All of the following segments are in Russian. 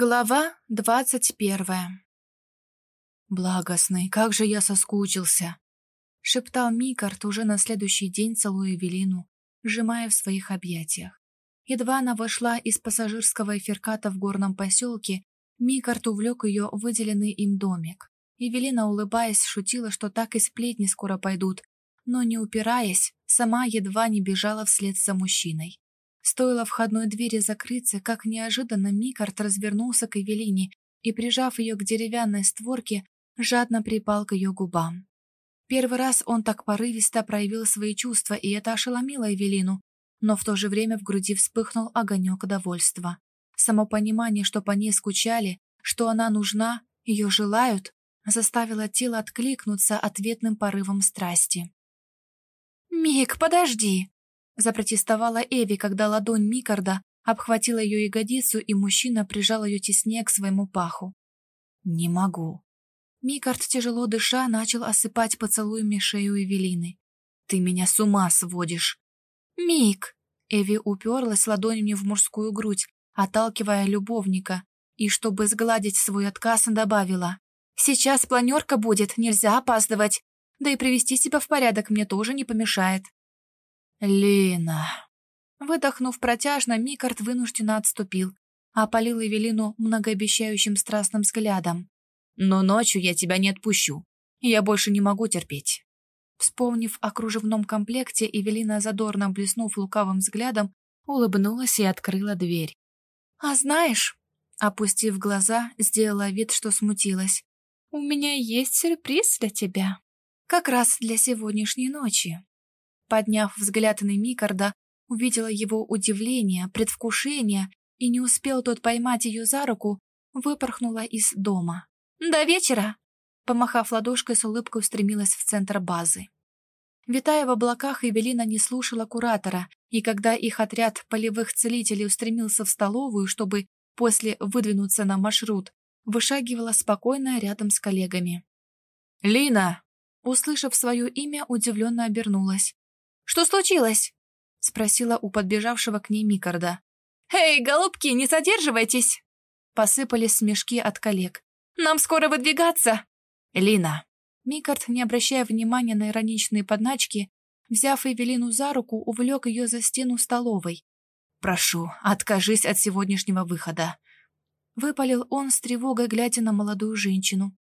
Глава двадцать первая «Благостный, как же я соскучился!» — шептал Микарт уже на следующий день, целуя Эвелину, сжимая в своих объятиях. Едва она вошла из пассажирского эфирката в горном поселке, Микарт увлек ее в выделенный им домик. Эвелина, улыбаясь, шутила, что так и сплетни скоро пойдут, но, не упираясь, сама едва не бежала вслед за мужчиной. Стоило входной двери закрыться, как неожиданно Микарт развернулся к Эвелине и, прижав ее к деревянной створке, жадно припал к ее губам. Первый раз он так порывисто проявил свои чувства, и это ошеломило Эвелину, но в то же время в груди вспыхнул огонек довольства. Само понимание, что по ней скучали, что она нужна, ее желают, заставило тело откликнуться ответным порывом страсти. «Мик, подожди!» Запротестовала Эви, когда ладонь Микарда обхватила ее ягодицу, и мужчина прижал ее теснее к своему паху. «Не могу». Микард, тяжело дыша, начал осыпать поцелуями шею Эвелины. «Ты меня с ума сводишь!» «Мик!» Эви уперлась ладонями в мужскую грудь, отталкивая любовника, и, чтобы сгладить свой отказ, добавила. «Сейчас планерка будет, нельзя опаздывать, да и привести себя в порядок мне тоже не помешает». «Лина!» Выдохнув протяжно, Микард вынужденно отступил, опалил Эвелину многообещающим страстным взглядом. «Но ночью я тебя не отпущу. Я больше не могу терпеть». Вспомнив о кружевном комплекте, Эвелина, задорно блеснув лукавым взглядом, улыбнулась и открыла дверь. «А знаешь...» Опустив глаза, сделала вид, что смутилась. «У меня есть сюрприз для тебя. Как раз для сегодняшней ночи». Подняв взгляд на Микарда, увидела его удивление, предвкушение, и не успел тот поймать ее за руку, выпорхнула из дома. «До вечера!» Помахав ладошкой, с улыбкой устремилась в центр базы. Витая в облаках, Эвелина не слушала куратора, и когда их отряд полевых целителей устремился в столовую, чтобы после выдвинуться на маршрут, вышагивала спокойно рядом с коллегами. «Лина!» Услышав свое имя, удивленно обернулась. Что случилось?» — спросила у подбежавшего к ней Микарда. «Эй, голубки, не задерживайтесь!» Посыпались смешки от коллег. «Нам скоро выдвигаться!» «Лина!» Микард, не обращая внимания на ироничные подначки, взяв Эвелину за руку, увлек ее за стену столовой. «Прошу, откажись от сегодняшнего выхода!» Выпалил он с тревогой, глядя на молодую женщину.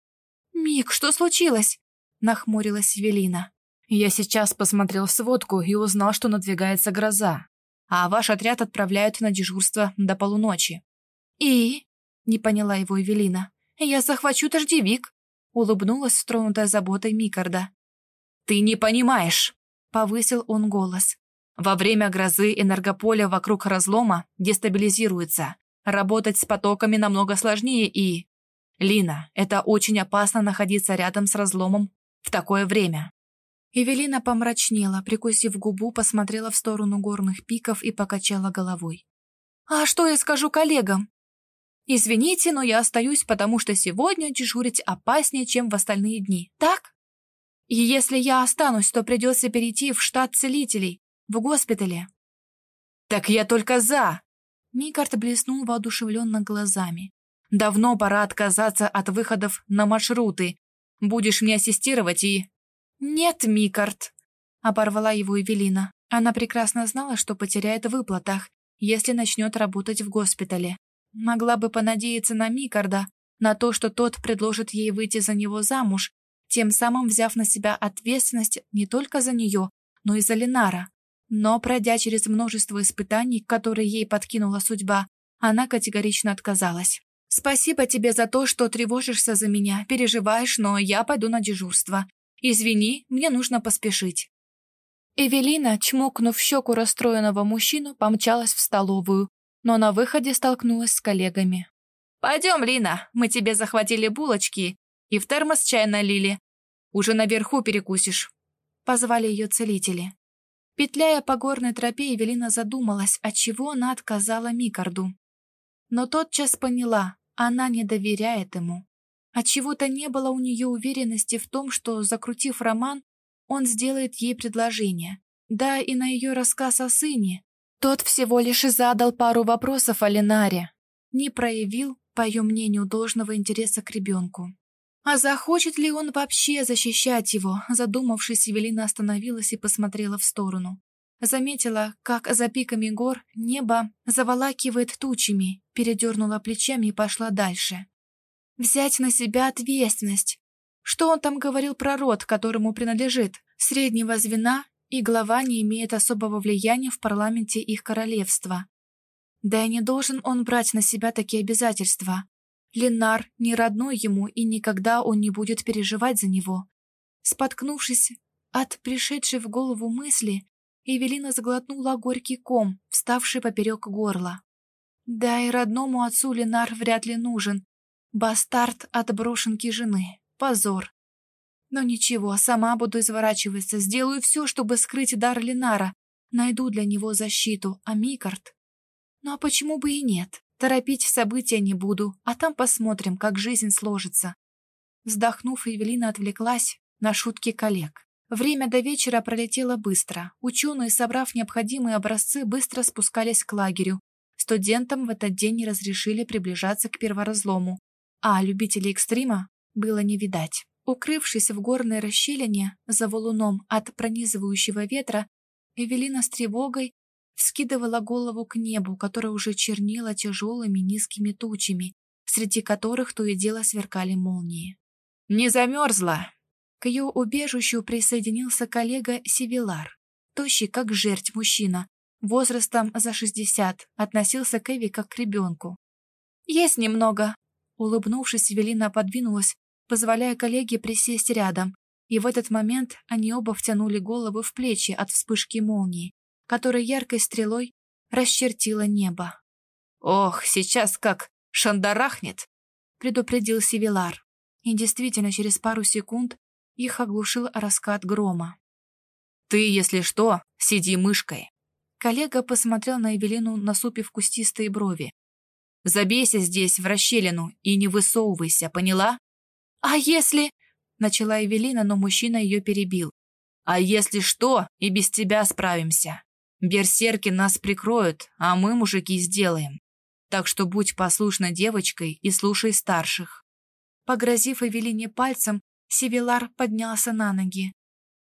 «Мик, что случилось?» — нахмурилась Эвелина. Я сейчас посмотрел сводку и узнал, что надвигается гроза, а ваш отряд отправляют на дежурство до полуночи. И? Не поняла его Эвелина. Я захвачу дождевик. Улыбнулась стронутая заботой Микарда. Ты не понимаешь, повысил он голос. Во время грозы энергополе вокруг разлома дестабилизируется. Работать с потоками намного сложнее и... Лина, это очень опасно находиться рядом с разломом в такое время. Эвелина помрачнела, прикусив губу, посмотрела в сторону горных пиков и покачала головой. «А что я скажу коллегам?» «Извините, но я остаюсь, потому что сегодня дежурить опаснее, чем в остальные дни, так? И если я останусь, то придется перейти в штат целителей, в госпитале». «Так я только за!» Микарт блеснул воодушевленно глазами. «Давно пора отказаться от выходов на маршруты. Будешь мне ассистировать и...» «Нет, Микарт!» — оборвала его Эвелина. Она прекрасно знала, что потеряет в выплатах, если начнет работать в госпитале. Могла бы понадеяться на Микарда, на то, что тот предложит ей выйти за него замуж, тем самым взяв на себя ответственность не только за нее, но и за Ленара. Но, пройдя через множество испытаний, которые ей подкинула судьба, она категорично отказалась. «Спасибо тебе за то, что тревожишься за меня, переживаешь, но я пойду на дежурство. «Извини, мне нужно поспешить». Эвелина, чмокнув щеку расстроенного мужчину, помчалась в столовую, но на выходе столкнулась с коллегами. «Пойдем, Лина, мы тебе захватили булочки и в термос чай налили. Уже наверху перекусишь». Позвали ее целители. Петляя по горной тропе, Эвелина задумалась, от чего она отказала Микарду. Но тотчас поняла, она не доверяет ему. Отчего-то не было у нее уверенности в том, что, закрутив роман, он сделает ей предложение. Да, и на ее рассказ о сыне. Тот всего лишь и задал пару вопросов о Ленаре. Не проявил по ее мнению, должного интереса к ребенку. А захочет ли он вообще защищать его? Задумавшись, Евелина остановилась и посмотрела в сторону. Заметила, как за пиками гор небо заволакивает тучами, передернула плечами и пошла дальше. Взять на себя ответственность. Что он там говорил про род, которому принадлежит? Среднего звена и глава не имеет особого влияния в парламенте их королевства. Да и не должен он брать на себя такие обязательства. Ленар не родной ему, и никогда он не будет переживать за него. Споткнувшись от пришедшей в голову мысли, Эвелина заглотнула горький ком, вставший поперек горла. Да и родному отцу Ленар вряд ли нужен. Бастард от брошенки жены. Позор. Но ничего, сама буду изворачиваться, сделаю все, чтобы скрыть дар Ленара. Найду для него защиту, а Микард... Ну а почему бы и нет? Торопить события не буду, а там посмотрим, как жизнь сложится. Вздохнув, Евелина отвлеклась на шутки коллег. Время до вечера пролетело быстро. Ученые, собрав необходимые образцы, быстро спускались к лагерю. Студентам в этот день не разрешили приближаться к перворазлому, а любителей экстрима было не видать. Укрывшись в горной расщелине за валуном от пронизывающего ветра, Эвелина с тревогой вскидывала голову к небу, которое уже чернило тяжелыми низкими тучами, среди которых то и дело сверкали молнии. «Не замерзла!» К ее убежищу присоединился коллега Сивилар, тощий как жерть мужчина, возрастом за шестьдесят, относился к Эви как к ребенку. «Есть немного!» Улыбнувшись, Эвелина подвинулась, позволяя коллеге присесть рядом, и в этот момент они оба втянули головы в плечи от вспышки молнии, которая яркой стрелой расчертила небо. «Ох, сейчас как шандарахнет!» — предупредил Сивилар. И действительно, через пару секунд их оглушил раскат грома. «Ты, если что, сиди мышкой!» Коллега посмотрел на Эвелину, насупив кустистые брови. «Забейся здесь, в расщелину, и не высовывайся, поняла?» «А если...» — начала Эвелина, но мужчина ее перебил. «А если что, и без тебя справимся. Берсерки нас прикроют, а мы, мужики, сделаем. Так что будь послушной девочкой и слушай старших». Погрозив Эвелине пальцем, Севилар поднялся на ноги.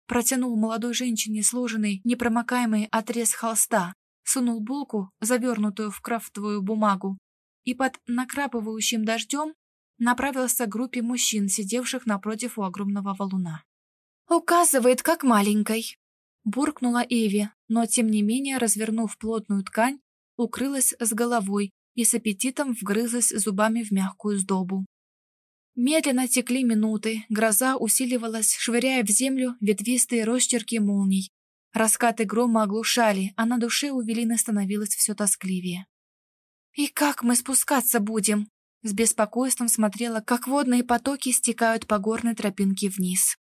Протянул молодой женщине сложенный, непромокаемый отрез холста, сунул булку, завернутую в крафтовую бумагу, и под накрапывающим дождем направился к группе мужчин, сидевших напротив у огромного валуна. «Указывает, как маленькой!» Буркнула Эви, но, тем не менее, развернув плотную ткань, укрылась с головой и с аппетитом вгрызлась зубами в мягкую сдобу. Медленно текли минуты, гроза усиливалась, швыряя в землю ветвистые росчерки молний. Раскаты грома оглушали, а на душе у Велины становилось все тоскливее. «И как мы спускаться будем?» С беспокойством смотрела, как водные потоки стекают по горной тропинке вниз.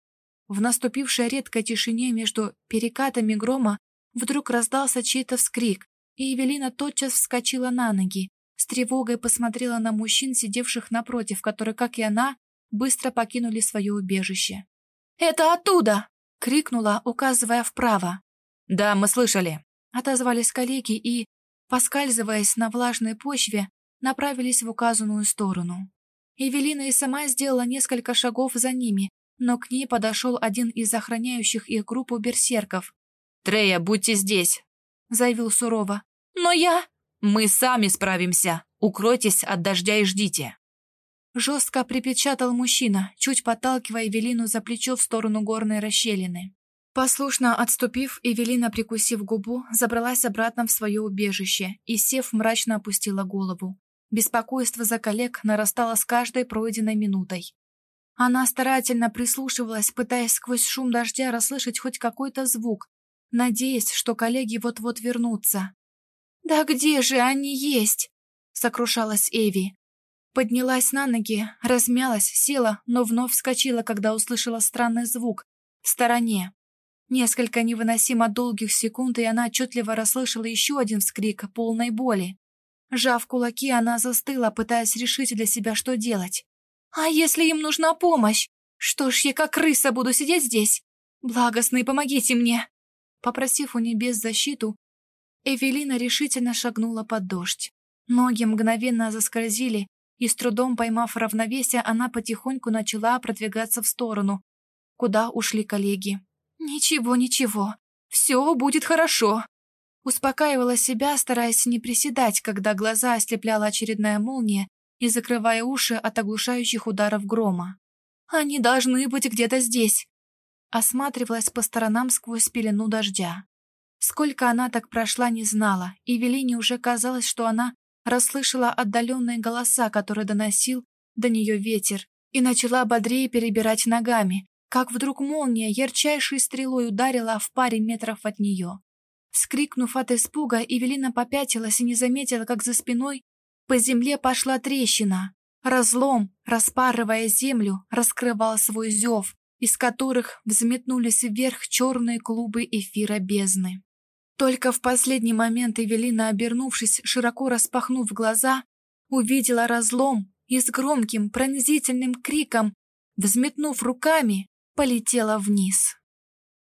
В наступившей редкой тишине между перекатами грома вдруг раздался чей-то вскрик, и Евелина тотчас вскочила на ноги, с тревогой посмотрела на мужчин, сидевших напротив, которые, как и она, быстро покинули свое убежище. «Это оттуда!» — крикнула, указывая вправо. «Да, мы слышали», — отозвались коллеги и, поскальзываясь на влажной почве, направились в указанную сторону. Эвелина и сама сделала несколько шагов за ними, но к ней подошел один из охраняющих их группу берсерков. «Трея, будьте здесь!» — заявил сурово. «Но я...» «Мы сами справимся. Укройтесь от дождя и ждите». Жестко припечатал мужчина, чуть подталкивая Эвелину за плечо в сторону горной расщелины. Послушно отступив, Эвелина, прикусив губу, забралась обратно в свое убежище и, сев, мрачно опустила голову. Беспокойство за коллег нарастало с каждой пройденной минутой. Она старательно прислушивалась, пытаясь сквозь шум дождя расслышать хоть какой-то звук, надеясь, что коллеги вот-вот вернутся. «Да где же они есть?» — сокрушалась Эви. Поднялась на ноги, размялась, села, но вновь вскочила, когда услышала странный звук в стороне. Несколько невыносимо долгих секунд, и она отчетливо расслышала еще один вскрик полной боли. Жав кулаки, она застыла, пытаясь решить для себя, что делать. «А если им нужна помощь? Что ж, я как крыса буду сидеть здесь? Благостные, помогите мне!» Попросив у небес защиту, Эвелина решительно шагнула под дождь. Ноги мгновенно заскользили, и с трудом поймав равновесие, она потихоньку начала продвигаться в сторону, куда ушли коллеги. «Ничего, ничего, все будет хорошо», Успокаивала себя, стараясь не приседать, когда глаза ослепляла очередная молния и закрывая уши от оглушающих ударов грома. «Они должны быть где-то здесь!» Осматривалась по сторонам сквозь пелену дождя. Сколько она так прошла, не знала, и Велине уже казалось, что она расслышала отдаленные голоса, которые доносил до нее ветер, и начала бодрее перебирать ногами, как вдруг молния ярчайшей стрелой ударила в паре метров от нее. Скрикнув от испуга, Эвелина попятилась и не заметила, как за спиной по земле пошла трещина. Разлом, распарывая землю, раскрывал свой зев, из которых взметнулись вверх черные клубы эфира бездны. Только в последний момент Эвелина, обернувшись, широко распахнув глаза, увидела разлом и с громким пронзительным криком, взметнув руками, полетела вниз.